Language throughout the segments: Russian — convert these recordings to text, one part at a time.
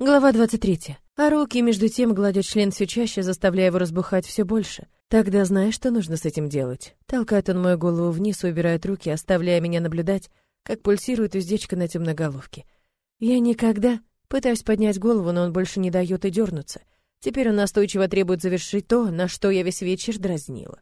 Глава 23. А руки между тем гладят член все чаще, заставляя его разбухать все больше. Тогда знаешь, что нужно с этим делать. Толкает он мою голову вниз и убирает руки, оставляя меня наблюдать, как пульсирует уздечка на темноголовке. Я никогда пытаюсь поднять голову, но он больше не дает и дернуться. Теперь он настойчиво требует завершить то, на что я весь вечер дразнила.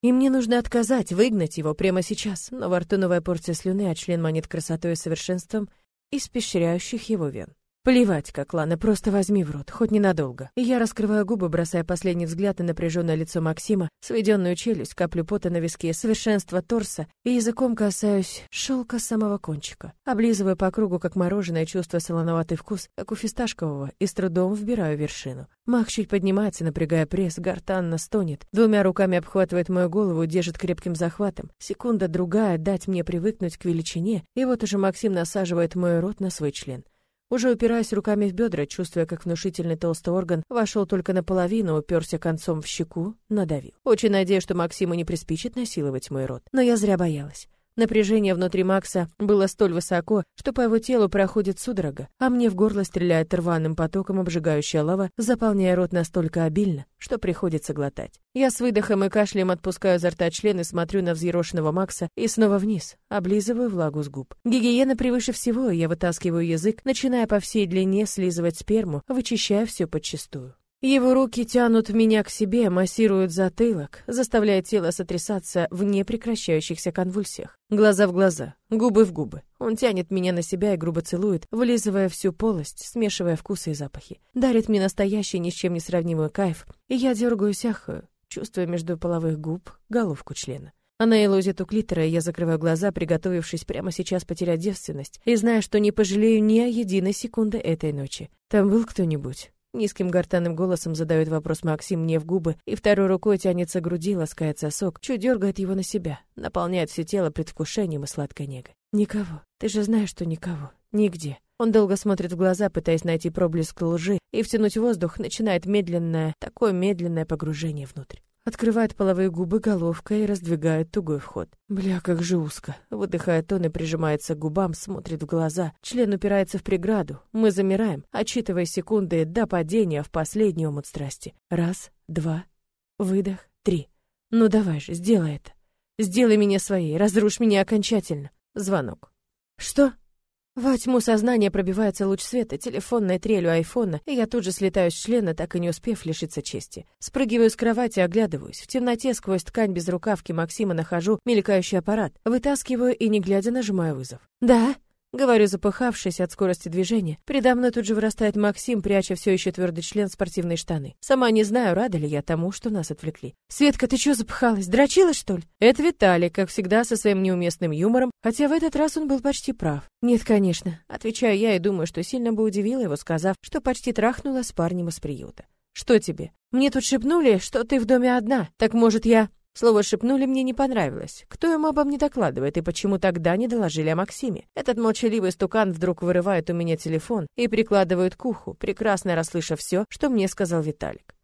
И мне нужно отказать, выгнать его прямо сейчас, но во рту новая порция слюны, а член манит красотой и совершенством, испещряющих его вен. Плевать, как Лана, просто возьми в рот, хоть ненадолго. Я раскрываю губы, бросая последний взгляд на напряженное лицо Максима, сведенную челюсть, каплю пота на виске, совершенство торса, и языком касаюсь шелка самого кончика. Облизываю по кругу, как мороженое, чувство солоноватый вкус, как у фисташкового, и с трудом вбираю вершину. Мах чуть поднимается, напрягая пресс, гортанно стонет, двумя руками обхватывает мою голову, держит крепким захватом. Секунда другая, дать мне привыкнуть к величине, и вот уже Максим насаживает мой рот на свой член. Уже упираясь руками в бедра, чувствуя, как внушительный толстый орган вошел только наполовину, уперся концом в щеку, надавил. Очень надеюсь, что Максиму не приспичит насиловать мой рот. Но я зря боялась. Напряжение внутри Макса было столь высоко, что по его телу проходит судорога, а мне в горло стреляет рваным потоком обжигающая лава, заполняя рот настолько обильно, что приходится глотать. Я с выдохом и кашлем отпускаю изо рта член и смотрю на взъерошенного Макса и снова вниз, облизываю влагу с губ. Гигиена превыше всего, я вытаскиваю язык, начиная по всей длине слизывать сперму, вычищая все подчистую. Его руки тянут меня к себе, массируют затылок, заставляя тело сотрясаться в непрекращающихся конвульсиях. Глаза в глаза, губы в губы. Он тянет меня на себя и грубо целует, вылизывая всю полость, смешивая вкусы и запахи. Дарит мне настоящий ни с чем не сравнимый кайф, и я дергаюсь, ахаю, чувствуя между половых губ головку члена. Она елозит у клитора, и я закрываю глаза, приготовившись прямо сейчас потерять девственность, и зная, что не пожалею ни о единой секунды этой ночи. Там был кто-нибудь? Низким гортанным голосом задает вопрос Максим мне в губы, и второй рукой тянется к груди, ласкает сосок, чуть дергает его на себя, наполняет все тело предвкушением и сладкой негой. Никого. Ты же знаешь, что никого. Нигде. Он долго смотрит в глаза, пытаясь найти проблеск лжи, и втянуть воздух, начинает медленное, такое медленное погружение внутрь. Открывает половые губы головкой и раздвигает тугой вход. Бля, как же узко. Выдыхает он и прижимается к губам, смотрит в глаза. Член упирается в преграду. Мы замираем, отчитывая секунды до падения в последний омут страсти. Раз, два, выдох, три. Ну давай же, сделай это. Сделай меня своей, разрушь меня окончательно. Звонок. Что? Во тьму сознания пробивается луч света, телефонная трель у айфона, и я тут же слетаю с члена, так и не успев лишиться чести. Спрыгиваю с кровати, оглядываюсь. В темноте сквозь ткань без рукавки Максима нахожу мелькающий аппарат. Вытаскиваю и, не глядя, нажимаю вызов. «Да?» Говорю, запыхавшись от скорости движения. Передо мной тут же вырастает Максим, пряча все еще твердый член в спортивные штаны. Сама не знаю, рада ли я тому, что нас отвлекли. «Светка, ты что запыхалась? Дрочилась, что ли?» Это Виталий, как всегда, со своим неуместным юмором, хотя в этот раз он был почти прав. «Нет, конечно», — отвечаю я и думаю, что сильно бы удивила его, сказав, что почти трахнула с парнем из приюта. «Что тебе? Мне тут шепнули, что ты в доме одна. Так, может, я...» Слово «шепнули» мне не понравилось. Кто им обо мне докладывает и почему тогда не доложили о Максиме? Этот молчаливый стукан вдруг вырывает у меня телефон и прикладывает к уху, прекрасно расслышав все, что мне сказал Виталик.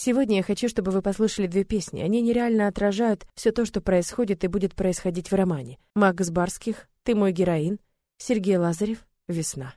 Сегодня я хочу, чтобы вы послушали две песни. Они нереально отражают все то, что происходит и будет происходить в романе. Макс Барских «Ты мой героин», Сергей Лазарев «Весна».